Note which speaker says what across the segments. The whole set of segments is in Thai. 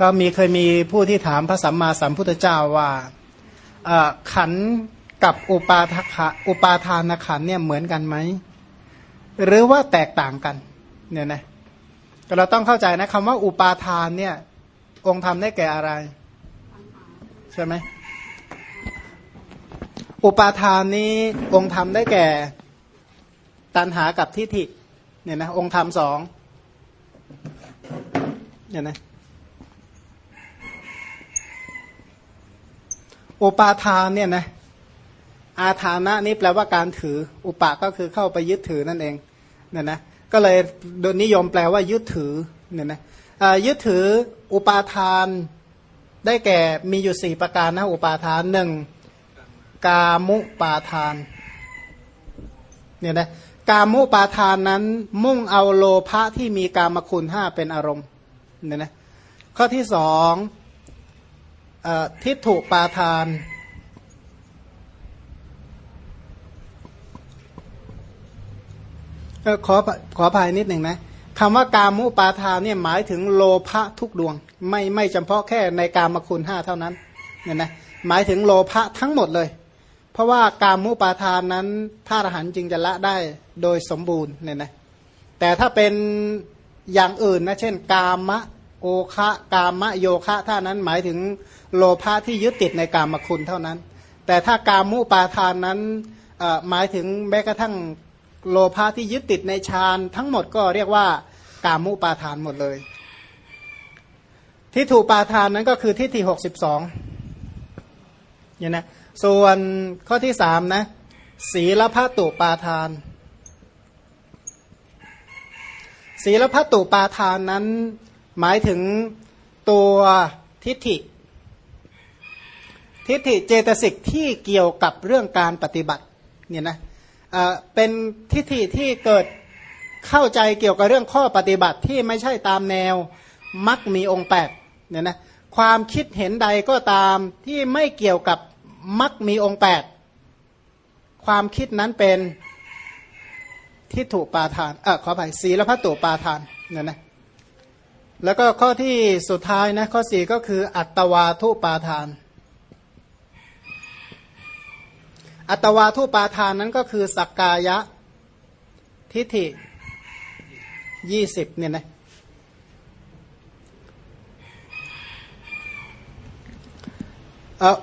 Speaker 1: ก็มีเคยมีผู้ที่ถามพระสัมมาสัมพุทธเจ้าว่าขันกับอุปาทะอุปาทานขันเนี่ยเหมือนกันไหมหรือว่าแตกต่างกันเนี่ยนะเราต้องเข้าใจนะคำว่าอุปาทานเนี่ย องค์ธรรมได้แก่อะไรใช่ไหมอุปาทานนี้องค์ธรรมได้แก่ตัณหากับทิฏฐิเนี่ยนะองค์ธรรมสองเนี่ยนะ อุปาทานเนี่ยนะอาทานะนี่แปลว่าการถือ อุปาก็คือเข้าไปยึดถือนั่นเองเนี่ยนะก็เลยโดยนิยมแปลว่ายึดถือเนี่ยนะยึดถืออุปาทานได้แก่มีอยู่สี่ประการนะอุปาทานหนึ่งกามุปาทานเนี่ยนะกามุปาทานนั้นมุ่งเอาโลภะที่มีกามคุณห้าเป็นอารมณ์เนี่ยนะข้อที่สอง ทิฏฐุปาทาน ขอขอภายนิดหนึ่งนะคำว่ากามุปาทานเนี่ยหมายถึงโลภะทุกดวง ไม่ไม่เฉพาะแค่ในกามคุณห้าเท่านั้นเนี่ยนะหมายถึงโลภะทั้งหมดเลย เพราะว่ากามุปาทานนั้นถ้าอรหันจึงจะละได้โดยสมบูรณ์เนี่ยนะแต่ถ้าเป็นอย่างอื่นนะเช่น กามะโอคะกามะโยคะท่านั้นหมายถึง โลภะที่ยึดติดในกามคุณเท่านั้น แต่ถ้ากามุปาทานนั้นหมายถึงแม้กระทั่งโลภะที่ยึดติดในฌานทั้งหมดก็เรียกว่ากามุปาทานหมดเลย ทิฏฐุปาทานนั้นก็คือทิฏฐิหกสิบสองเนี่ยนะส่วนข้อที่สามนะศีลพัตุปาทาน ศีลพัตุปาทานนั้นหมายถึงตัวทิฏฐิ ทิฏฐิเจตสิกที่เกี่ยวกับเรื่องการปฏิบัติเนี่ยนะเป็นทิฏฐิที่เกิดเข้าใจเกี่ยวกับเรื่องข้อปฏิบัติที่ไม่ใช่ตามแนวมักมีองค์แปดเนี่ยนะความคิดเห็นใดก็ตามที่ไม่เกี่ยวกับมักมีองค์แปดความคิดนั้นเป็นทิฏฐุปาทานเออขออภัยศีลพัตตุปาทานเนี่ยนะแล้วก็ข้อที่สุดท้ายนะข้อสี่ก็คืออัตวาทุปาทาน อัตวาทุปาทานนั้นก็คือสักกายะทิฏฐิยี่สิบเนี่ยนะ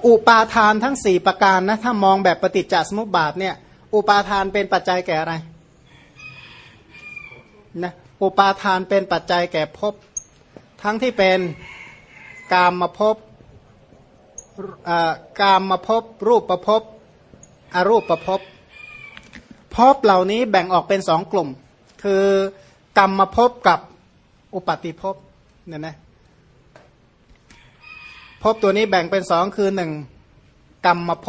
Speaker 1: อุปาทานทั้งสี่ประการนะถ้ามองแบบปฏิจจสมุปบาทเนี่ยอุปาทานเป็นปัจจัยแก่อะไรนะอุปาทานเป็นปัจจัยแก่ภพทั้งที่เป็นกามมาพกามมาพบรูปประพ อรูปประพบพบเหล่านี้แบ่งออกเป็นสองกลุ่ม คือกรรมมาพกับอุปาติภพเนี่ยนะภพตัวนี้แบ่งเป็นสองคือหนึ่งกรรมมาพ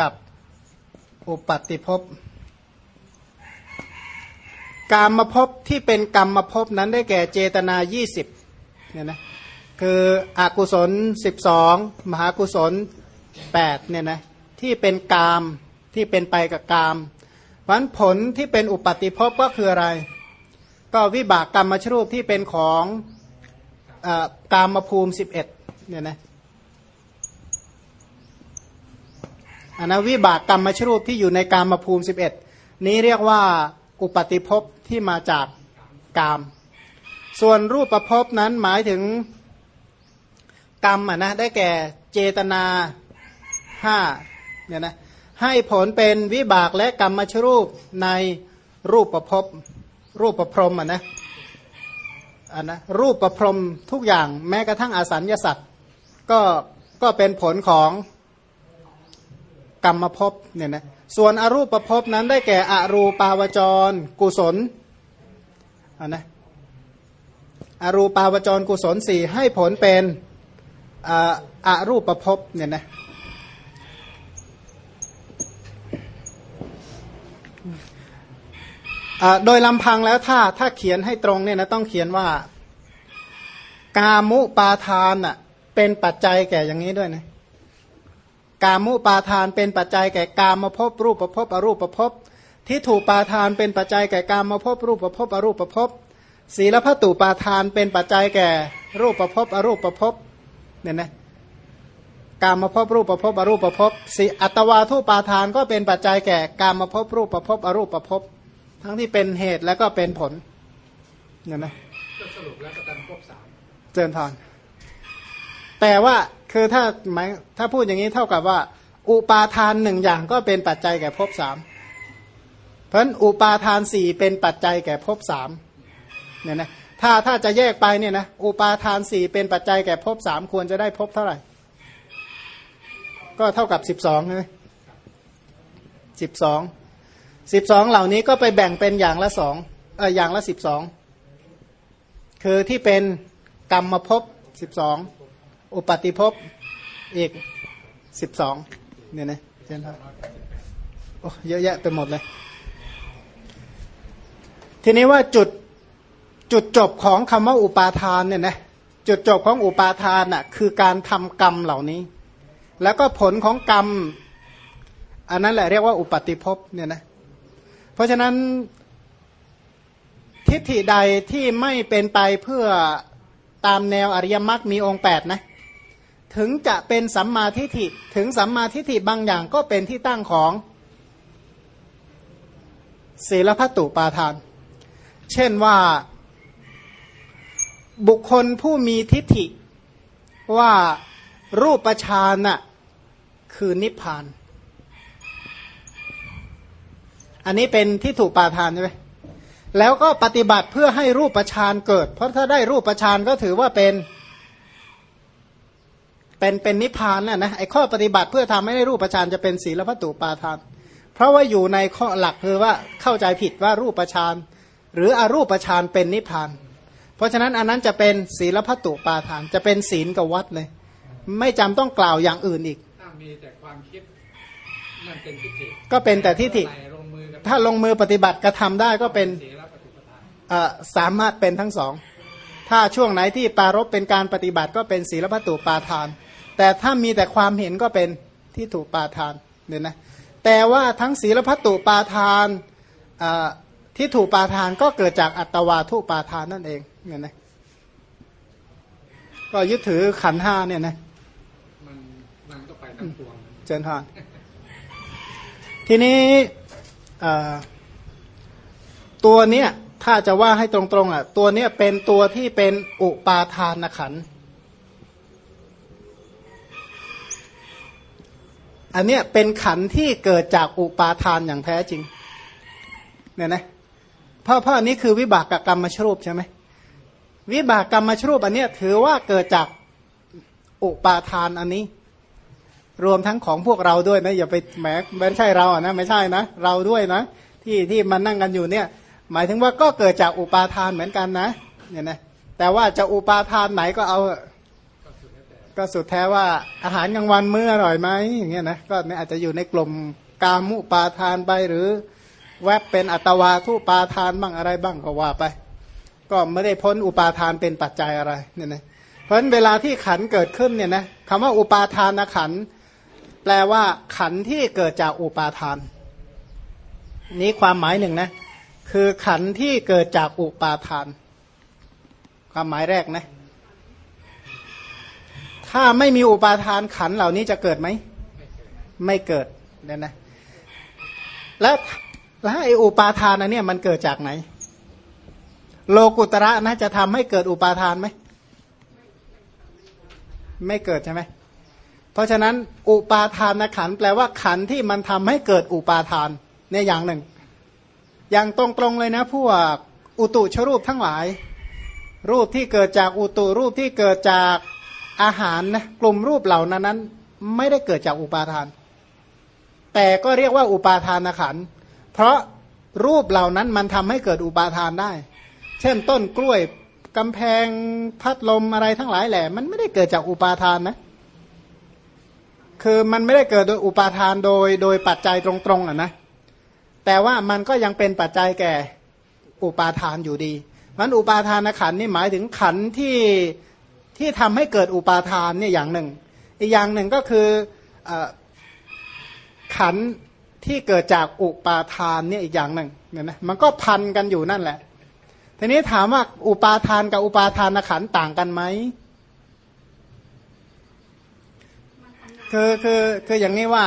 Speaker 1: กับอุปัติภพการมาพที่เป็นกรรมมาพนั้นได้แก่เจตนายี่สิบเนี่ยนะคืออกุศลสิบสองมหากุศลแปดเนี่ยนะ ที่เป็นกามที่เป็นไปกับกามวันผลที่เป็นอุปติภพก็คืออะไร ก็วิบากกรรมมชรูปที่เป็นของอกามภูมิสิบเอ็ดเนี่ยนะอันนะวิบากกรรมมชรูปที่อยู่ในกามภูมิสิบเอ็ดนี้เรียกว่าอุปติภพที่มาจากกาม ส่วนรูปประพบนั้นหมายถึงกรรมอะนะได้แก่เจตนาห้า เนี่ยนะให้ผลเป็นวิบากและกรรมชรูปในรูปประพบรูปประพรมอะนะอันนะรูปประพรมทุกอย่างแม้กระทั่งอาสัญญาสัตว์ก็ก็เป็นผลของกรรมภพเนี่ยนะส่วนอรูปประพบนั้นได้แก่อรูปาวจร กุศลอันนะอรูปาวจรกุศลสี่ให้ผลเป็นอารูปประพบเนี่ยนะ โดยลำพังแล้วถ้าถ้าเขียนให้ตรงเนี่ยนะต้องเขียนว่า กามุปาทานอะเป็นปัจจัยแก่อย่างนี้ด้วยนะกามุปาทานเป็นปัจจัยแก่กามมาพบรูปประพบอรูปประพบที่ถูกปาทานเป็นปัจจัยแก่กามมาพบรูปประพบอรูปประพบศีลพัตุปาทานเป็นปัจจัยแก่รูปประพบอรูปประพบเนี่ยนะกามมาพบรูปประพบอรูปประพบสีอัตวาทุปาทานก็เป็นปัจจัยแก่กามมาพบรูปประพบอรูปประพบ ทั้งที่เป็นเหตุแล้วก็เป็นผลเนี่ยนะ
Speaker 2: ก็สรุปแล้วก็ตันครบสาม
Speaker 1: เจริญพรแต่ว่าคือถ้าหมายถ้าพูดอย่างนี้เท่ากับว่า อุปาทานหนึ่งอย่างก็เป็นปัจจัยแก่ภพสามเพราะฉะนั้นอุปาทานสี่เป็นปัจจัยแก่ภพสามเนี่ยนะถ้าถ้าจะแยกไปเนี่ยนะอุปาทานสี่เป็นปัจจัยแก่ภพสามควรจะได้ภพเท่าไหร่ ก็เท่ากับสิบสองใช่ไหมสิบสอง สิบสองเหล่านี้ก็ไปแบ่งเป็นอย่างละสองเอออย่างละสิบสองคือที่เป็นกรรมภพสิบสองอุปาติภพอีกสิบสองเนี่ยนะเช่นครับโอ้เยอะแยะไปหมดเลย ทีนี้ว่าจุดจุดจบของคำว่าอุปาทานเนี่ยนะจุดจบของอุปาทานน่ะคือการทำกรรมเหล่านี้ แล้วก็ผลของกรรม อันนั้นแหละเรียกว่าอุปาติภพเนี่ยนะ เพราะฉะนั้นทิฏฐิใดที่ไม่เป็นไปเพื่อตามแนวอริยมรรคมีองค์แปดนะถึงจะเป็นสัมมาทิฏฐิถึงสัมมาทิฏฐิบางอย่างก็เป็นที่ตั้งของศีลพัตตุปาทาน เช่นว่าบุคคลผู้มีทิฏฐิว่ารูปฌานน่ะคือนิพพาน อันนี้เป็นที่ถูกปาทานใช่ไหมแล้วก็ปฏิบัติเพื่อให้รูปฌานเกิด เพราะถ้าได้รูปฌานก็ถือว่าเป็น เป็นเป็นนิพพานน่ะนะไอ้ข้อปฏิบัติเพื่อทำให้ได้รูปฌานจะเป็นศีลพัตตุปาทาน เพราะว่าอยู่ในข้อหลักคือว่าเข้าใจผิดว่ารูปฌานหรืออรูปฌานเป็นนิพพาน เพราะฉะนั้นอันนั้นจะเป็นศีลพัตตุปาทาน จะเป็นศีลกับวัดเลย ไม่จำต้องกล่าวอย่างอื่นอีก
Speaker 2: ถ้ามีแต่ความคิดนั่นเป็นทิฏฐิ
Speaker 1: ก็เป็นแต่ทิฏฐิ ถ้าลงมือปฏิบัติกระทำได้ก็เป็น
Speaker 2: ศีลปฏิปทาน
Speaker 1: เอ่อสามารถเป็นทั้งสอง ถ้าช่วงไหนที่ปารบเป็นการปฏิบัติก็เป็นศีลพัตตุปาทาน แต่ถ้ามีแต่ความเห็นก็เป็นที่ถูกปาทานเนี่ยนะแต่ว่าทั้งศีลพัตตุปาทานเอ่อที่ถูกปาทานก็เกิดจากอัตวาทุปาทานนั่นเองเนี่ยนะก็ยึดถือขันธ์ห้าเนี่ยนะ
Speaker 2: มันมันก็ไปทั้งปวง
Speaker 1: เจริญพรทีนี้เอ่อ ตัวเนี้ยถ้าจะว่าให้ตรงๆอะตัวเนี้ยเป็นตัวที่เป็นอุปาทานขัน อันเนี้ยเป็นขันที่เกิดจากอุปาทานอย่างแท้จริงเนี่ยนะเพราะเพราะอันนี้คือวิบากกรรมมชรูปใช่ไหมวิบากกรรมมชรูปอันเนี้ยถือว่าเกิดจากอุปาทานอันนี้ รวมทั้งของพวกเราด้วยนะอย่าไปแหมไม่ใช่เราอะนะไม่ใช่นะ เราด้วยนะ ที่ที่มันนั่งกันอยู่เนี่ย หมายถึงว่าก็เกิดจากอุปาทานเหมือนกันนะเนี่ยนะแต่ว่าจะอุปาทานไหนก็เอา ก็สุดแท้ว่าอาหารกลางวันมื้ออร่อยไหมอย่างเงี้ยนะก็เนี่ยอาจจะอยู่ในกลุ่มกามุปาทานไปหรือ แวบเป็นอัตวาทุปาทานบ้างอะไรบ้างก็ว่าไป ก็ไม่ได้พ้นอุปาทานเป็นปัจจัยอะไรเนี่ยนะเพราะฉะนั้นเวลาที่ขันเกิดขึ้นเนี่ยนะคำว่าอุปาทานขันธ์ แปลว่า ขันที่เกิดจากอุปาทาน นี้ความหมายหนึ่งนะ คือขันที่เกิดจากอุปาทาน ความหมายแรกนะ ถ้าไม่มีอุปาทานขันเหล่านี้จะเกิดไหม ไม่เกิดเนี่ยนะ แล้วแล้วไอ้อุปาทานอันเนี้ยมันเกิดจากไหน โลกุตระนะจะทำให้เกิดอุปาทานไหม ไม่เกิดใช่ไหม เพราะฉะนั้นอุปาทานขันแปลว่าขันที่มันทำให้เกิดอุปาทานเนี่ยอย่างหนึ่ง อย่างตรงๆเลยนะพวกอุตุชรูปทั้งหลาย รูปที่เกิดจากอุตุรูปที่เกิดจากอาหารนะกลุ่มรูปเหล่านั้นนั้น ไม่ได้เกิดจากอุปาทาน แต่ก็เรียกว่าอุปาทานขันเพราะรูปเหล่านั้นมันทำให้เกิดอุปาทานได้ เช่นต้นกล้วยกำแพงพัดลมอะไรทั้งหลายแหละ มันไม่ได้เกิดจากอุปาทานนะ คือมันไม่ได้เกิดโดยอุปาทานโดยโดยปัจจัยตรงๆอะนะ แต่ว่ามันก็ยังเป็นปัจจัยแก่อุปาทานอยู่ดีมันอุปาทานขันนี่หมายถึงขันที่ที่ทำให้เกิดอุปาทานเนี่ยอย่างหนึ่ง อีกอย่างหนึ่งก็คืออขันที่เกิดจากอุปาทานเนี่ยอีกอย่างหนึ่งเนี่ยนะมันก็พันกันอยู่นั่นแหละ ทีนี้ถามว่าอุปาทานกับอุปาทานขันต่างกันไหม คือคือคืออย่างนี้ว่า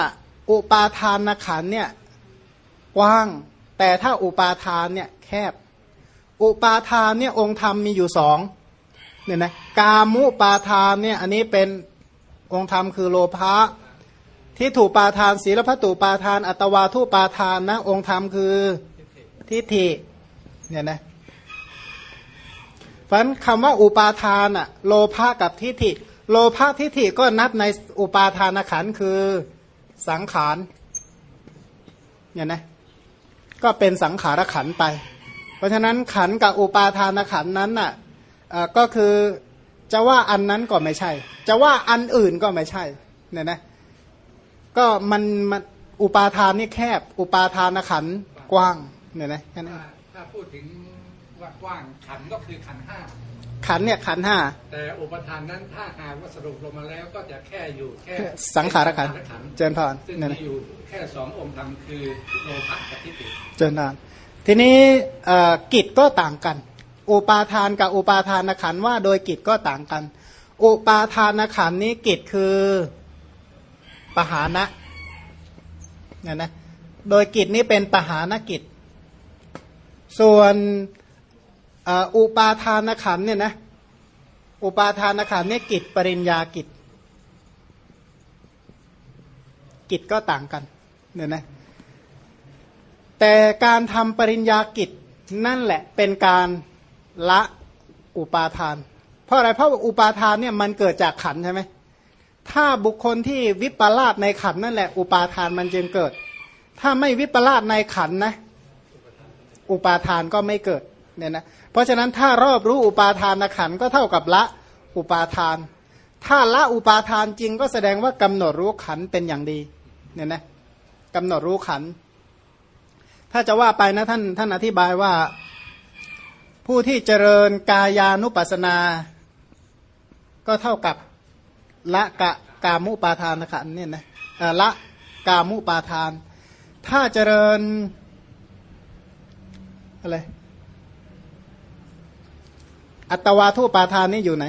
Speaker 1: อุปาทานขันเนี่ยกว้าง แต่ถ้าอุปาทานเนี่ยแคบ อุปาทานเนี่ยองค์ธรรมมีอยู่สองเนี่ยนะกามุปาทานเนี่ยอันนี้เป็นองค์ธรรมคือโลภะที่ถูกปาทานศีลพัตุปาทาน อัตวาทุปาทานนะองค์ธรรมคือทิฏฐิเนี่ยนะเพราะคำว่าอุปาทานอะโลภะกับทิฏฐิ โลภะทิฏฐิก็นับในอุปาทานขันคือสังขารเนี่ยนะก็เป็นสังขารขันไป เพราะฉะนั้นขันกับอุปาทานขันนั้นน่ะก็คือจะว่าอันนั้นก็ไม่ใช่ จะว่าอันอื่นก็ไม่ใช่เนี่ยนะก็มันมันอุปาทานนี่แคบ อุปาทานขันกว้างเนี่ยนะแค่นั้น
Speaker 2: ถ้าพูดถึงว่ากว้างขันก็คือขันห้า
Speaker 1: ขันธ์เนี่ยขันธ์ห้า
Speaker 2: แต่อุปทานนั้นถ้าหากว่าสรุปลงมาแล้วก็จะแค่อยู่แค่
Speaker 1: สังขารขันธ์
Speaker 2: สังขาร
Speaker 1: เจริญพร
Speaker 2: ซึ่ง
Speaker 1: เนี่ย
Speaker 2: มี
Speaker 1: นะ
Speaker 2: อยู่แค่สององค์ธรรมคือโลภะกับทิฏฐิ
Speaker 1: เจริญพรทีนี้เอ่อกิจก็ต่างกัน อุปาทานกับอุปาทานขันธ์ว่าโดยกิจก็ต่างกัน อุปาทานขันธ์นี้กิจคือปหานะเนี่ยนะโดยกิจนี้เป็นปหานกิจ ส่วนเอุปาทานขันเนี่ยนะอุปาทานขันเนี่ยกิจปริญญากิจ กิจก็ต่างกันเนี่ยนะแต่การทำปริญญากิจนั่นแหละเป็นการละอุปาทาน เพราะอะไรเพราะอุปาทานเนี่ยมันเกิดจากขันใช่ไหมถ้าบุคคลที่วิปลาสในขันนั่นแหละ อุปาทานมันจึงเกิด ถ้าไม่วิปลาสในขันนะ อุปาทานก็ไม่เกิด เนี่ยนะเพราะฉะนั้นถ้ารอบรู้อุปาทานขันก็เท่ากับละอุปาทาน ถ้าละอุปาทานจริงก็แสดงว่ากำหนดรู้ขันเป็นอย่างดีเนี่ยนะกำหนดรู้ขัน ถ้าจะว่าไปนะท่านท่านอธิบายว่าผู้ที่เจริญกายานุปัสสนา ก็เท่ากับละกะกามุปาทานขันเนี่ยนะละกามุปาทาน ถ้าเจริญอะไร อัตวาทุปาทานนี่อยู่ไหน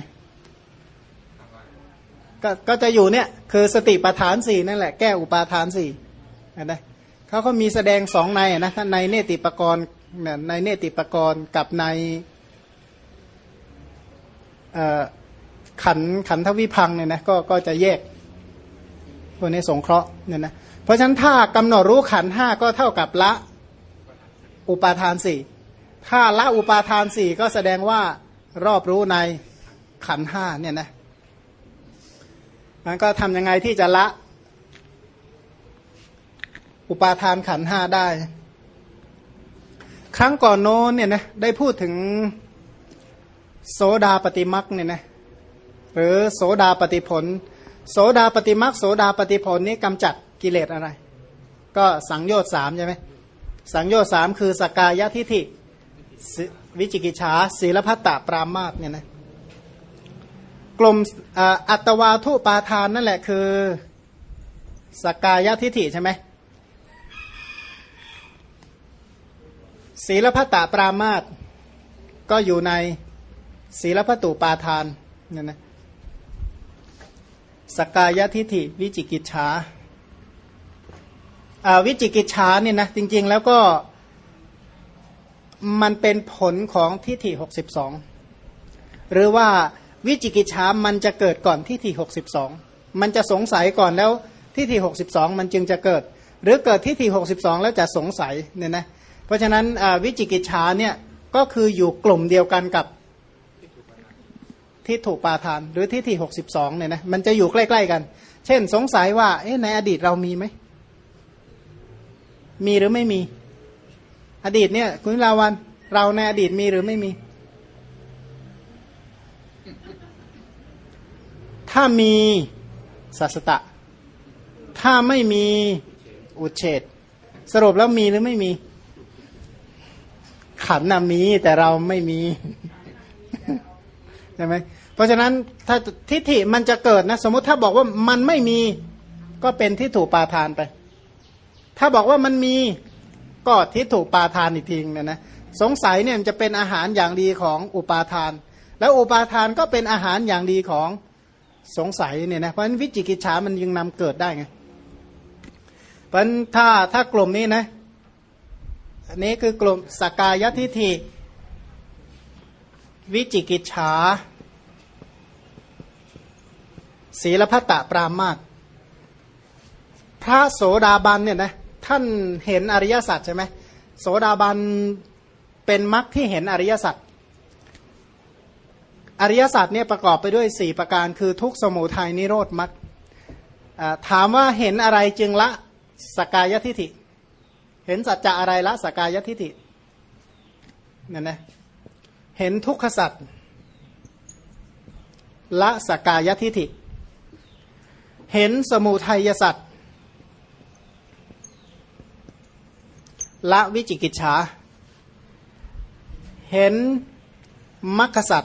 Speaker 1: ก็ก็จะอยู่เนี่ย คือสติปทานสี่นั่นแหละแก้อุปาทานสี่เห็นไหมเขาก็มีแสดงสองในนะในเนติปกรณ์เนี่ยในเนติปกรณ์กับในขันขันทวิพังเนี่ยนะก็ก็จะแยกพวกนี้สงเคราะห์เนี่ยนะเพราะฉะนั้นถ้ากำหนดรู้ขันห้าก็เท่ากับละอุปาทานสี่ถ้าละอุปาทานสี่ก็แสดงว่า รอบรู้ในขันห้าเนี่ยนะมันก็ทำยังไงที่จะละ อุปาทานขันห้าได้ ครั้งก่อนโน้นเนี่ยนะได้พูดถึงโสดาปฏิมักเนี่ยนะหรือโสดาปฏิผล โสดาปฏิมักโสดาปฏิผลนี้กำจัดกิเลสอะไร ก็สังโยชน์สามใช่ไหมสังโยชน์สามคือสกกายทิฐิ วิจิกิจฉาศีลพัตตปรามาสเนี่ยนะกลุ่มอัตวาทุปาทานนั่นแหละคือสกกายทิฐิใช่ไหมศีลพัตตปรามาสก็อยู่ในศีลพัตุปาทานเนี่ยนะสกกายทิฐิวิจิกิจฉาอ่าวิจิกิจฉาเนี่ยนะจริง ๆ แล้วก็ มันเป็นผลของทิฏฐิหกสิบสองหรือว่าวิจิกิจฉามันจะเกิดก่อนทิฏฐิหกสิบสองมันจะสงสัยก่อนแล้วทิฏฐิหกสิบสองมันจึงจะเกิด หรือเกิดทิฏฐิหกสิบสองแล้วจะสงสัยเนี่ยนะเพราะฉะนั้นวิจิกิจฉาเนี่ยก็คืออยู่กลุ่มเดียวกันกับทิฏฐุปาทาน หรือทิฏฐิหกสิบสองเนี่ยนะมันจะอยู่ใกล้ๆกัน เช่น สงสัยว่าเอ๊ะในอดีตเรามีไหม มีหรือไม่มี อดีตเนี่ย คุณลาวันเราในอดีตมีหรือไม่มี ถ้ามีสัสตะ ถ้าไม่มีอุเฉดสรุปแล้วมีหรือไม่มี ขันนะมี แต่เราไม่มีใช่ไหมเพราะฉะนั้นถ้าทิฏฐิมันจะเกิดนะ สมมติถ้าบอกว่ามันไม่มี ก็เป็นทิฏฐุปาทานไป ถ้าบอกว่ามันมี ก็ทิฏฐุปาทานอีกทีนึงนะนะสงสัยเนี่ยจะเป็นอาหารอย่างดีของอุปาทาน แล้วอุปาทานก็เป็นอาหารอย่างดีของสงสัยเนี่ยนะเพราะฉะนั้นวิจิกิจฉามันยังนำเกิดได้ไงเพราะฉะนั้นถ้าถ้ากลุ่มนี้นะอันนี้คือกลุ่มสกายทิฏฐิวิจิกิจฉาศีลพัตตปรามาตพระโสดาบันเนี่ยนะ ท่านเห็นอริยสัจใช่ไหมโสดาบันเป็นมรรคที่เห็นอริยสัจอริยสัจเนี่ยประกอบไปด้วย 4 ประการคือทุกสมุทัยนิโรธมรรคถามว่าเห็นอะไรจึงละสกายทิฏฐิ เห็นสัจจะอะไรละสกายทิฏฐิเนี่ยนะเห็นทุกขสัจละสกายทิฏฐิ เห็นสมุทัยสัจ ละวิจิกิจฉา เห็นมัคคสัต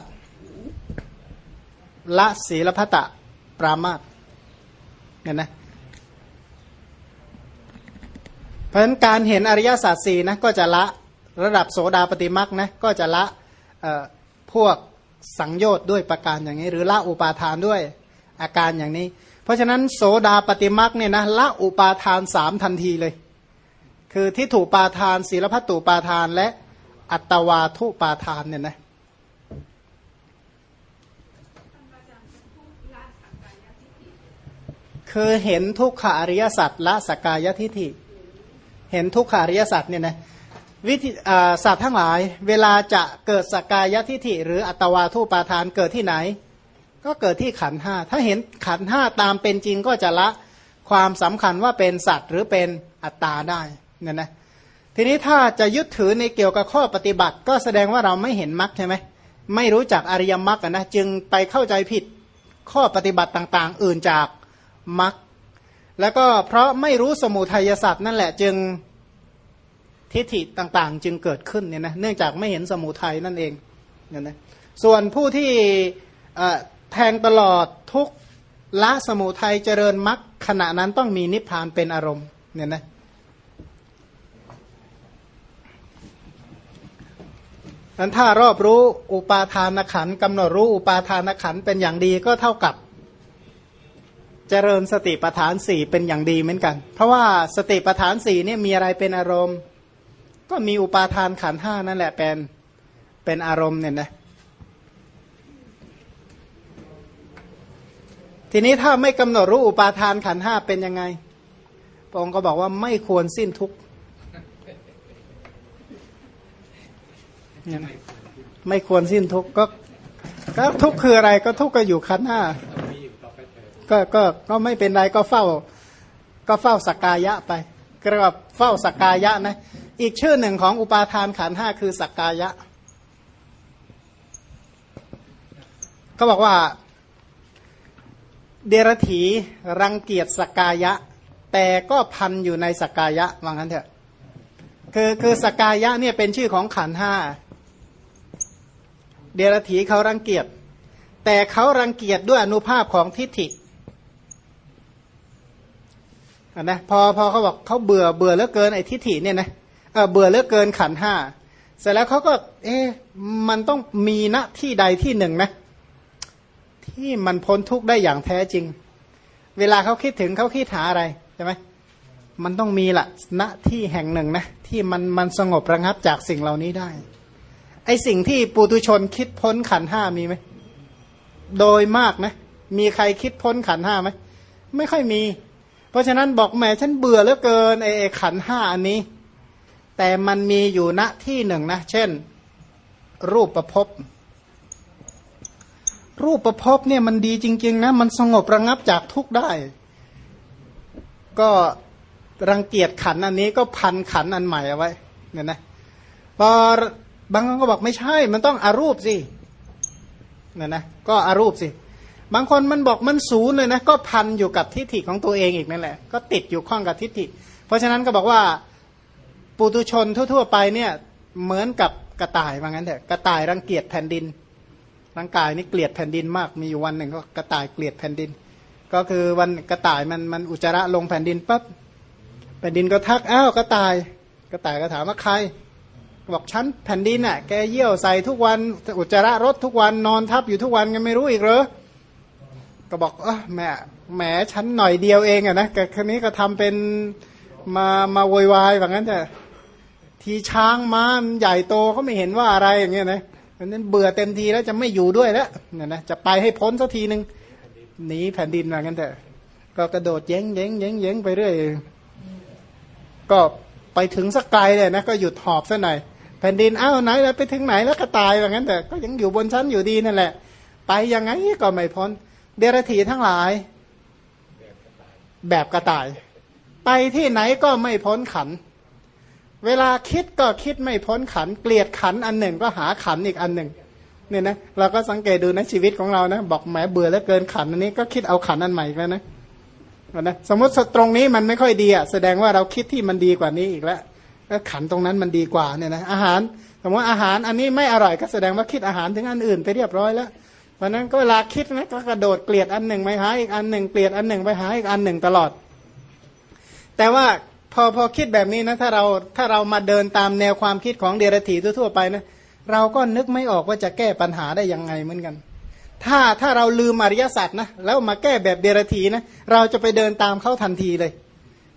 Speaker 1: ละศีลพัตะปรามาตเห็นนะเพราะฉะนั้นการเห็นอริยสัจสี่นะก็จะละระดับโสดาปฏิมักนะก็จะละพวกสังโยชน์ด้วยประการอย่างนี้ หรือละอุปาทานด้วยอาการอย่างนี้ เพราะฉะนั้นโสดาปฏิมักเนี่ยนะละอุปาทานสามทันทีเลย คือที่ถูปาทาน ศีลพัตตุปาทาน และอัตวาทุปาทานเนี่ยนะคือเห็นทุกขาริยสัตว์ละสกายทิฏฐิ เห็นทุกขาริยสัตว์เนี่ยนะวิธีสัตว์ทั้งหลาย เวลาจะเกิดสกายทิฏฐิ หรืออัตวาทุปาทานเกิดที่ไหน ก็เกิดที่ขันห้าถ้าเห็นขันห้าตามเป็นจริงก็จะละความสำคัญว่าเป็นสัตว์หรือเป็นอัตตาได้ เนี่ยนะทีนี้ถ้าจะยึดถือในเกี่ยวกับข้อปฏิบัติ ก็แสดงว่าเราไม่เห็นมรรคใช่ไหมไม่รู้จักอริยมรรคนะจึงไปเข้าใจผิดข้อปฏิบัติต่าง ๆ อื่นจากมรรคแล้วก็เพราะไม่รู้สมุทัยศาสตร์นั่นแหละจึงทิฏฐิต่างๆ จึงเกิดขึ้นเนี่ยนะเนื่องจากไม่เห็นสมุทัยนั่นเองเนี่ยนะส่วนผู้ที่แทงตลอดทุกละสมุทัยเจริญมรรคขณะนั้นต้องมีนิพพานเป็นอารมณ์เนี่ยนะ นั้นถ้ารอบรู้อุปาทานขันกำหนดรู้อุปาทานขันเป็นอย่างดีก็เท่ากับ เจริญสติปัฏฐานสี่เป็นอย่างดีเหมือนกัน เพราะว่าสติปัฏฐานสี่นี่มีอะไรเป็นอารมณ์ ก็มีอุปาทานขันห้านั่นแหละเป็นเป็นอารมณ์เนี่ยนะทีนี้ถ้าไม่กำหนดรู้อุปาทานขันห้าเป็นยังไงพระองค์ก็บอกว่าไม่ควรสิ้นทุกข์ ไม่ควรสิ้นทุกข์ก็ก็ทุกข์คืออะไรก็ทุกข์ก็อยู่ขันห้าก็ก็ก็ไม่เป็นไรก็เฝ้า ก็เฝ้าสกกายะไปก็เรียกว่าเฝ้าสกกายะนะอีกชื่อหนึ่งของอุปาทานขันห้าคือสกกายะก็บอกว่า เดรถีรังเกียจสกกายะ แต่ก็พันอยู่ในสกกายะว่างั้นเถอะคือคือสกกายะเนี่ยเป็นชื่อของขันห้า เดรถีเขารังเกียจ แต่เขารังเกียจด้วยอนุภาพของทิฏฐินะพอพอเขาบอกเขาเบื่อเบื่อเหลือเกินไอ้ทิฏฐิเนี่ยนะเออเบื่อเหลือเกินขันห้าเสร็จแล้วเขาก็ เอ๊ะมันต้องมีณที่ใดที่หนึ่งนะ ที่มันพ้นทุกข์ได้อย่างแท้จริง เวลาเขาคิดถึงเขาคิดหาอะไรใช่ไหมมันต้องมีละณที่แห่งหนึ่งนะ ที่มันมันสงบระงับจากสิ่งเหล่านี้ได้ ไอสิ่งที่ปุตุชนคิดพ้นขันห้ามีไหม โดยมากนะ มีใครคิดพ้นขันห้าไหม ไม่ค่อยมี เพราะฉะนั้นบอกแม่ฉันเบื่อเหลือเกินไอขันห้าอันนี้ แต่มันมีอยู่ณที่หนึ่งนะ เช่น รูปประพบรูปประพบเนี่ยมันดีจริง ๆ นะ มันสงบระงับจากทุกได้ ก็รังเกียจขันอันนี้ก็พันขันอันใหม่เอาไว้เนี่ยนะพอ บางคนก็บอกไม่ใช่ มันต้องอรูปสินี่ยนะก็อรูปสิ บางคนมันบอกมันศูนย์เลยนะ ก็พันอยู่กับทิฏฐิของตัวเองอีกนั่นแหละ ก็ติดอยู่ข้องกับทิฏฐิ เพราะฉะนั้นก็บอกว่าปุตุชนทั่ว ๆ ไปเนี่ยเหมือนกับกระต่ายว่างั้นเถอะกระต่ายรังเกียจแผ่นดินร่างกายนี่เกลียดแผ่นดินมาก มีอยู่วันหนึ่งก็กระต่ายเกลียดแผ่นดิน ก็คือวันกระต่ายมันมันอุจจาระลงแผ่นดินปั๊บแผ่นดินก็ทักอ้าวกระต่าย กระต่ายก็ถามว่าใคร บอกฉันแผ่นดินอะแกเยี่ยวใส่ทุกวันอุจจาระรถทุกวันนอนทับอยู่ทุกวันกันไม่รู้อีกเหรอก็บอกเออแม่แหมฉันหน่อยเดียวเองอะนะแต่ครั้นี้ก็ทำเป็นมามาโวยวายแบบนั้นจะทีช้างม้ามันใหญ่โตเขาไม่เห็นว่าอะไรอย่างเงี้ยนะเพราะฉะนั้นเบื่อเต็มทีแล้วจะไม่อยู่ด้วยแล้วเนี่ยนะจะไปให้พ้นสักทีหนึ่งหนีแผ่นดินมากันเถอะก็กระโดดเย้งเย้งเย้งเย้งไปเรื่อย ก็ไปถึงสักไกลเลยนะ ก็หยุดหอบซะหน่อย แผ่นดินอ้าวไหนแล้วไปถึงไหนแล้วก็ตายแบบนั้นแต่ก็ยังอยู่บนชั้นอยู่ดีนั่นแหละ ไปยังไงก็ไม่พ้น เดรัจฉีทั้งหลาย แบบกระต่าย ไปที่ไหนก็ไม่พ้นขัน เวลาคิดก็คิดไม่พ้นขัน เกลียดขันอันหนึ่งก็หาขันอีกอันหนึ่งเนี่ยนะเราก็สังเกตดูนะชีวิตของเรานะ บอกแหมเบื่อแล้วเกินขันอันนี้ก็คิดเอาขันอันใหม่อีกแล้วนะนะสมมติตรงนี้มันไม่ค่อยดีอะแสดงว่าเราคิดที่มันดีกว่านี้อีกแล้ว แล้วขันตรงนั้นมันดีกว่าเนี่ยนะอาหารสมมติอาหารอันนี้ไม่อร่อยก็แสดงว่าคิดอาหารถึงอันอื่นไปเรียบร้อยแล้วเพราะนั้นก็เวลาคิดนะก็กระโดดเกลียดอันหนึ่งไปหาอีกอันหนึ่งเกลียดอันหนึ่งไปหาอีกอันหนึ่งตลอด แต่ว่าพอพอคิดแบบนี้นะถ้าเราถ้าเรามาเดินตามแนวความคิดของเดรัจฉีทั่วๆไปนะเราก็นึกไม่ออกว่าจะแก้ปัญหาได้ยังไงเหมือนกัน ถ้าถ้าเราลืมอริยสัจนะแล้วมาแก้แบบเดรัจฉีนะเราจะไปเดินตามเขาทันทีเลย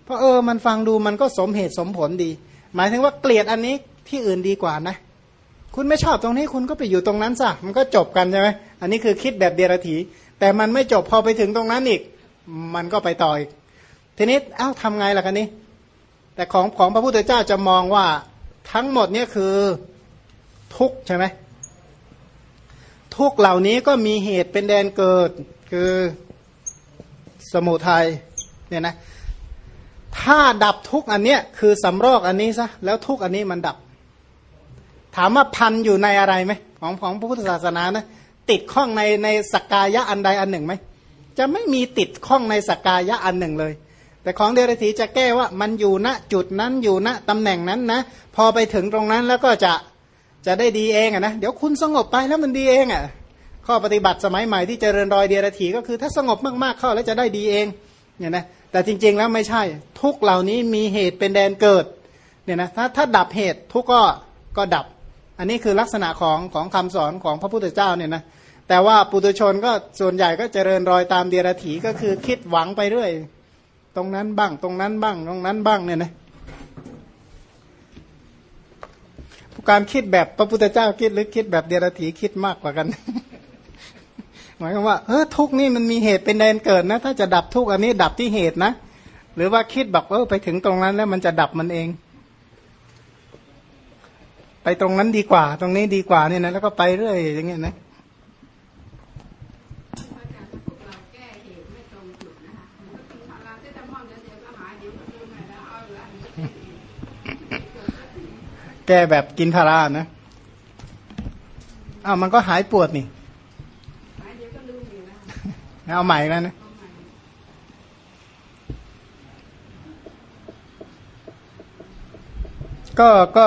Speaker 1: เพราะเออมันฟังดูมันก็สมเหตุสมผลดี หมายถึงว่าเกลียดอันนี้ที่อื่นดีกว่านะ คุณไม่ชอบตรงนี้คุณก็ไปอยู่ตรงนั้นซะมันก็จบกันใช่ไหมอันนี้คือคิดแบบเดรัจฉีแต่มันไม่จบพอไปถึงตรงนั้นอีก มันก็ไปต่ออีกทีนี้เอ้าทำไงล่ะกันนี้ แต่ของของพระพุทธเจ้าจะมองว่าทั้งหมดเนี่ยคือทุกใช่ไหมทุกเหล่านี้ก็มีเหตุเป็นแดนเกิดคือสมุทัยเนี่ยนะ ถ้าดับทุกอันเนี้ยคือสำรอกอันนี้ซะแล้วทุกอันนี้มันดับ ถามว่าพันอยู่ในอะไรไหมของของพระพุทธศาสนานะติดข้องในในสกกายะอันใดอันหนึ่งไหมจะไม่มีติดข้องในสกกายะอันหนึ่งเลย แต่ของเดรัจฉีจะแก้ว่ามันอยู่ณจุดนั้นอยู่ณตำแหน่งนั้นนะ พอไปถึงตรงนั้นแล้วก็จะจะได้ดีเองอะนะเดี๋ยวคุณสงบไปแล้วมันดีเองอะข้อปฏิบัติสมัยใหม่ที่เจริญรอยเดียรถีก็คือถ้าสงบมากๆเข้าแล้วจะได้ดีเองเนี่ยนะแต่จริง ๆ แล้วไม่ใช่ ทุกเหล่านี้มีเหตุเป็นแดนเกิดเนี่ยนะถ้าถ้าดับเหตุทุกก็ก็ดับ อันนี้คือลักษณะของของคำสอนของพระพุทธเจ้าเนี่ยนะแต่ว่าปุถุชนก็ส่วนใหญ่ก็เจริญรอยตามเดียรถีก็คือคิดหวังไปเรื่อย ตรงนั้นบ้าง ตรงนั้นบ้าง ตรงนั้นบ้างเนี่ยนะการคิดแบบพระพุทธเจ้าคิดหรือคิดแบบเดรัจฉีคิดมากกว่ากัน หมายความว่าเออทุกนี่มันมีเหตุเป็นแดนเกิดนะ ถ้าจะดับทุกอันนี้ดับที่เหตุนะ หรือว่าคิดแบบเออไปถึงตรงนั้นแล้วมันจะดับมันเอง ไปตรงนั้นดีกว่า ตรงนี้ดีกว่าเนี่ยนะแล้วก็ไปเรื่อยอย่างเงี้ยนะแก้แบบกินพารานะอ้าวมันก็หายปวดนี่ เอาใหม่แล้วนะก็ก็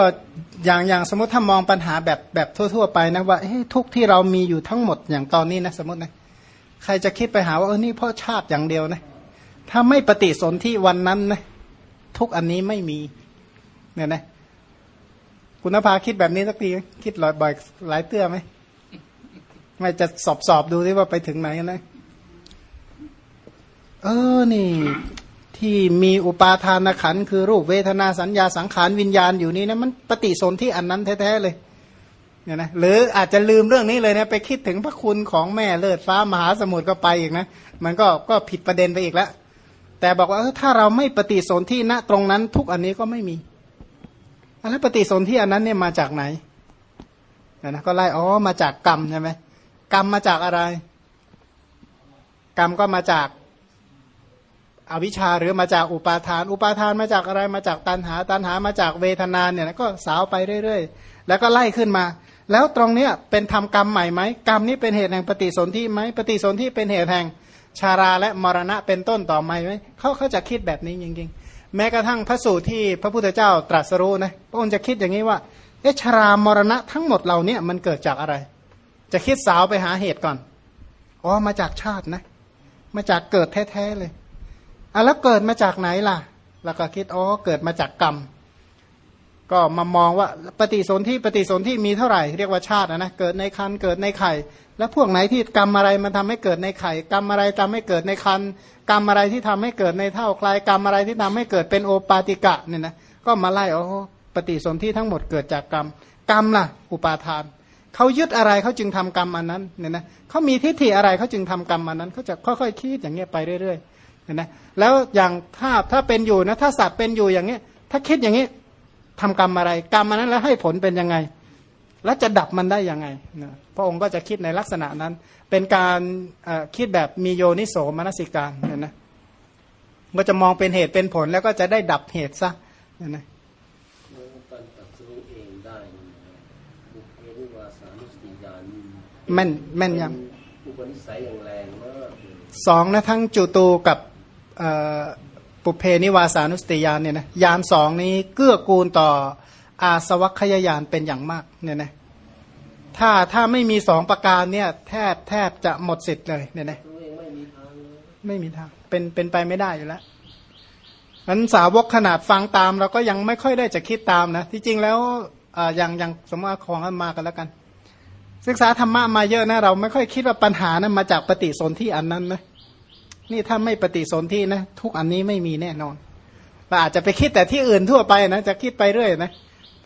Speaker 1: อย่างอย่างสมมติถ้ามองปัญหาแบบแบบทั่ว ๆ ไปนะว่าทุกที่เรามีอยู่ทั้งหมดอย่างตอนนี้นะสมมตินะใครจะคิดไปหาว่าเออนี่เพราะชาติอย่างเดียวนะถ้าไม่ปฏิสนธิวันนั้นนะทุกอันนี้ไม่มีเนี่ยนะคุณนภาคิดแบบนี้สักทีคิดลอยบ่อยหลายเตื้อไหมไม่จะสอบสอบดูที่ว่าไปถึงไหนนะ เออนี่ที่มีอุปาทานขันคือรูปเวทนาสัญญาสังขารวิญญาณอยู่นี่นะมันปฏิสนธิอันนั้นแท้ๆเลยเนี่ยนะหรืออาจจะลืมเรื่องนี้เลยนะไปคิดถึงพระคุณของแม่เลิศฟ้ามหาสมุทรก็ไปอีกนะมันก็ก็ผิดประเด็นไปอีกแล้วแต่บอกว่าถ้าเราไม่ปฏิสนธิณตรงนั้น ทุกอันนี้ก็ไม่มีแล้วปฏิสนธิอันนั้นเนี่ยมาจากไหนนะก็ไล่อ๋อมาจากกรรมใช่ไหมกรรมมาจากอะไร กรรมก็มาจาก อวิชชาหรือมาจากอุปาทาน อุปาทานมาจากอะไรมาจากตัณหา ตัณหามาจากเวทนานเนี่ยก็สาวไปเรื่อยๆ แล้วก็ไล่ขึ้นมา แล้วตรงเนี้ยเป็นทำกรรมใหม่ไหมกรรมนี้เป็นเหตุแห่งปฏิสนธิไหมปฏิสนธิเป็นเหตุแห่งชาราและมรณะเป็นต้นต่อไหมไหมเขาเขาจะคิดแบบนี้จริงๆ แม้กระทั่งพระสูตรที่พระพุทธเจ้าตรัสรู้นะพระองค์จะคิดอย่างนี้ว่าเอชรามรณะทั้งหมดเหล่านี้มันเกิดจากอะไร จะคิดสาวไปหาเหตุก่อนอ๋อมาจากชาตินะ มาจากเกิดแท้ๆเลย อะแล้วเกิดมาจากไหนล่ะ แล้วก็คิดอ๋อเกิดมาจากกรรม ก็มามองว่าปฏิสนธิปฏิสนธิมีเท่าไหร่เรียกว่าชาตินะนะเกิดในคันเกิดในไข่ แล้วพวกไหนที่กรรมอะไรมันทำให้เกิดในไข่ กรรมอะไรทำให้เกิดในคันกรรมอะไรที่ทำให้เกิดในเท่าคลายกรรมอะไรที่ทำให้เกิดเป็นโอปาติกะเนี่ยนะก็มาไล่อ๋อปฏิสนธิทั้งหมดเกิดจากกรรมกรรมล่ะ อุปาทานเขายึดอะไรเขาจึงทำกรรมอันนั้นเนี่ยนะเขามีทิฏฐิอะไรเขาจึงทำกรรมอันนั้นเขาจะค่อยๆคิดอย่างเงี้ยไปเรื่อยๆ เห็นไหมแล้วอย่างถ้าถ้าเป็นอยู่นะ ถ้าสัตว์เป็นอยู่อย่างเงี้ย ถ้าคิดอย่างนี้ทำกรรมอะไร กรรมอันนั้นแล้วให้ผลเป็นยังไง แล้วจะดับมันได้ยังไงนะพระองค์ก็จะคิดในลักษณะนั้น เป็นการเอ่อคิดแบบมีโยนิโสมนสิการเนี่ยนะก็จะมองเป็นเหตุเป็นผลแล้วก็จะได้ดับเหตุซะเนี่ยนะ
Speaker 3: แล้วการตรัสรู้เองได้นี่นะบุพเพนิวาสานุสติญาณนี่
Speaker 1: แม่นแม่นยำ
Speaker 3: เป็นอุปนิสัยอย่างแรงมากเลย
Speaker 1: สองนะทั้งจุตูกับเอ่อ ปุเพนิวาสานุสติยานเนี่ยนะยานสองนี้เกื้อกูลต่ออาสวัคยายานเป็นอย่างมากเนี่ยนะถ้าถ้าไม่มีสองประการเนี่ยแทบแทบจะหมดสิทธิ์เลยเนี่ยนะ
Speaker 3: ไม่มีทางเป็
Speaker 1: นเป็นไปไม่ได้อยู่แล้วนั้นสาวกขนาดฟังตาม เราก็ยังไม่ค่อยได้จะคิดตามนะที่จริงแล้วอ่าอย่างอย่างสมมติของอันมากันแล้วกัน ศึกษาธรรมะมาเยอะนะเราไม่ค่อยคิดว่าปัญหานะั้นมาจากปฏิสนธิอันนั้นนะ นี่ถ้าไม่ปฏิสนธินะ ทุกอันนี้ไม่มีแน่นอนเราอาจจะไปคิดแต่ที่อื่นทั่วไปนะจะคิดไปเรื่อยนะ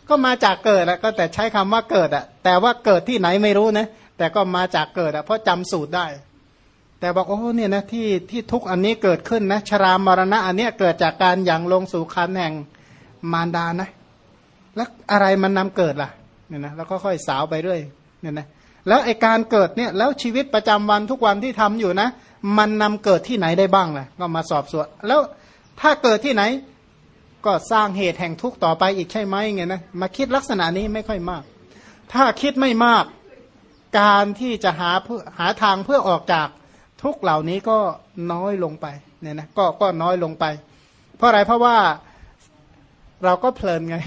Speaker 1: ก็มาจากเกิดอะก็แต่ใช้คำว่าเกิดอะแต่ว่าเกิดที่ไหนไม่รู้นะแต่ก็มาจากเกิดอะเพราะจำสูตรได้ แต่บอกโอ้เนี่ยนะที่ที่ทุกอันนี้เกิดขึ้นนะชรามรณะอันเนี้ยเกิดจากการหยั่งลงสู่คันแห่งมารดานะ แล้วอะไรมันนำเกิดล่ะเนี่ยนะแล้วก็ค่อยสาวไปเรื่อยเนี่ยนะแล้วไอการเกิดเนี่ยแล้วชีวิตประจำวันทุกวันที่ทำอยู่นะ มันนำเกิดที่ไหนได้บ้างล่ะก็มาสอบสวน แล้วถ้าเกิดที่ไหน ก็สร้างเหตุแห่งทุกข์ต่อไปอีกใช่ไหมไงนะมาคิดลักษณะนี้ไม่ค่อยมาก ถ้าคิดไม่มากการที่จะหาเพื่อหาทางเพื่อออกจากทุกข์เหล่านี้ก็น้อยลงไปเนี่ยนะก็ก็น้อยลงไป เพราะอะไรเพราะว่าเราก็เพลินไง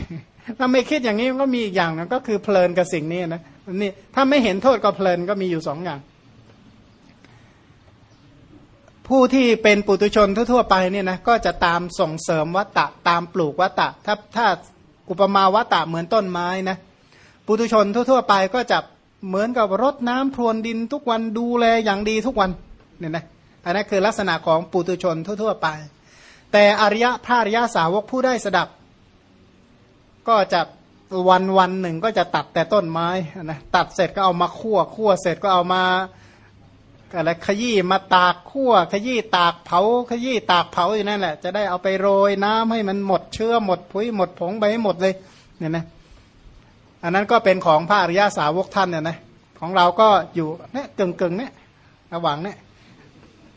Speaker 1: ถ้าไม่คิดอย่างนี้ก็มีอีกอย่างนะก็คือเพลินกับสิ่งนี้นะนี่ถ้าไม่เห็นโทษก็เพลินก็มีอยู่สองอย่าง ผู้ที่เป็นปุตุชนทั่วๆไปเนี่ยนะก็จะตามส่งเสริมวัตตะตามปลูกวัตตะถ้าถ้าอุปมาวัตตะเหมือนต้นไม้นะปุตุชนทั่วๆไปก็จะเหมือนกับรดน้ำพรวนดินทุกวันดูแลอย่างดีทุกวันเนี่ยนะอันนั้นคือลักษณะของปุตุชนทั่วๆไป แต่อริยะพระอริยะสาวกผู้ได้สดับ ก็จะวันวันหนึ่งก็จะตัดแต่ต้นไม้นะตัดเสร็จก็เอามาคั่วคั่วเสร็จก็เอามา อะไรขยี้มาตากคั่วขยี้ตากเผา ขยี้ตากเผาอยู่นั่นแหละ จะได้เอาไปโรยน้ำให้มันหมดเชื้อหมดผุยหมดผงไปให้หมดเลยเนี่ยนะอันนั้นก็เป็นของพระอริยาสาวกท่านเนี่ยนะของเราก็อยู่เนี่ยกึ่งกึ่งๆเนี่ยระหว่างเนี่ย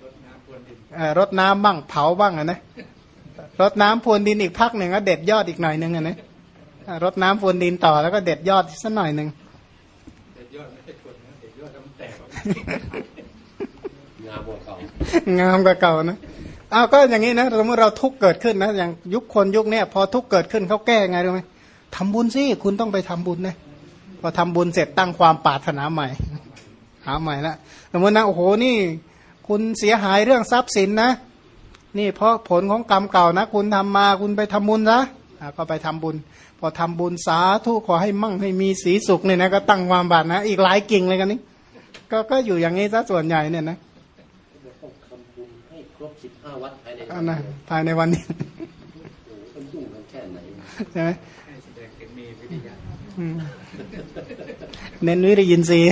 Speaker 2: รดน้ำพรวนดิน
Speaker 1: เอ่อรดน้ำบ้างเผาบ้างอะนะรดน้ำพรวนดินอีกพักหนึ่งก็เด็ดยอดอีกหน่อยหนึ่งอะนะอ่ารดน้ำพรวนดินต่อแล้วก็เด็ดยอดสักหน่อยหนึ่ง
Speaker 2: แต่ยอดไม่ใช่คนนะแต่ยอดแล้วมันแตกออก
Speaker 3: งามกว่าเก่า
Speaker 1: งามกว่าเก่านะอ้าวก็อย่างนี้นะสมมติเราทุกเกิดขึ้นนะอย่างยุคคนยุคเนี้ยพอทุกเกิดขึ้นเขาแก้ไงรู้ไหมทำบุญสิคุณต้องไปทำบุญนะพอทำบุญเสร็จตั้งความปรารถนาใหม่ หาใหม่ละสมมตินะโอ้โหนี่ คุณเสียหายเรื่องทรัพย์สินนะนี่เพราะผลของกรรมเก่านะ คุณทำมาคุณไปทำบุญซะก็ไปทำบุญ พอทำบุญสาธุขอให้มั่งให้มีสีสุขเนี่ยนะก็ตั้งความบาตรนะ อีกหลายกิ่งเลยกันนี้ก็ก็อยู่อย่างนี้ซะส่วนใหญ่เนี่ยนะ
Speaker 3: ต้องทำบุญให้ ครบสิบห้าวัดภายใน
Speaker 1: เอานะภายในวันนี้
Speaker 3: โอ้โหมันยุ่งกันแค่ไหน
Speaker 1: ใช่ไหม
Speaker 2: ให้แสดงถึงมีวิทยา
Speaker 1: อืมเน้นวิริยินทรีย์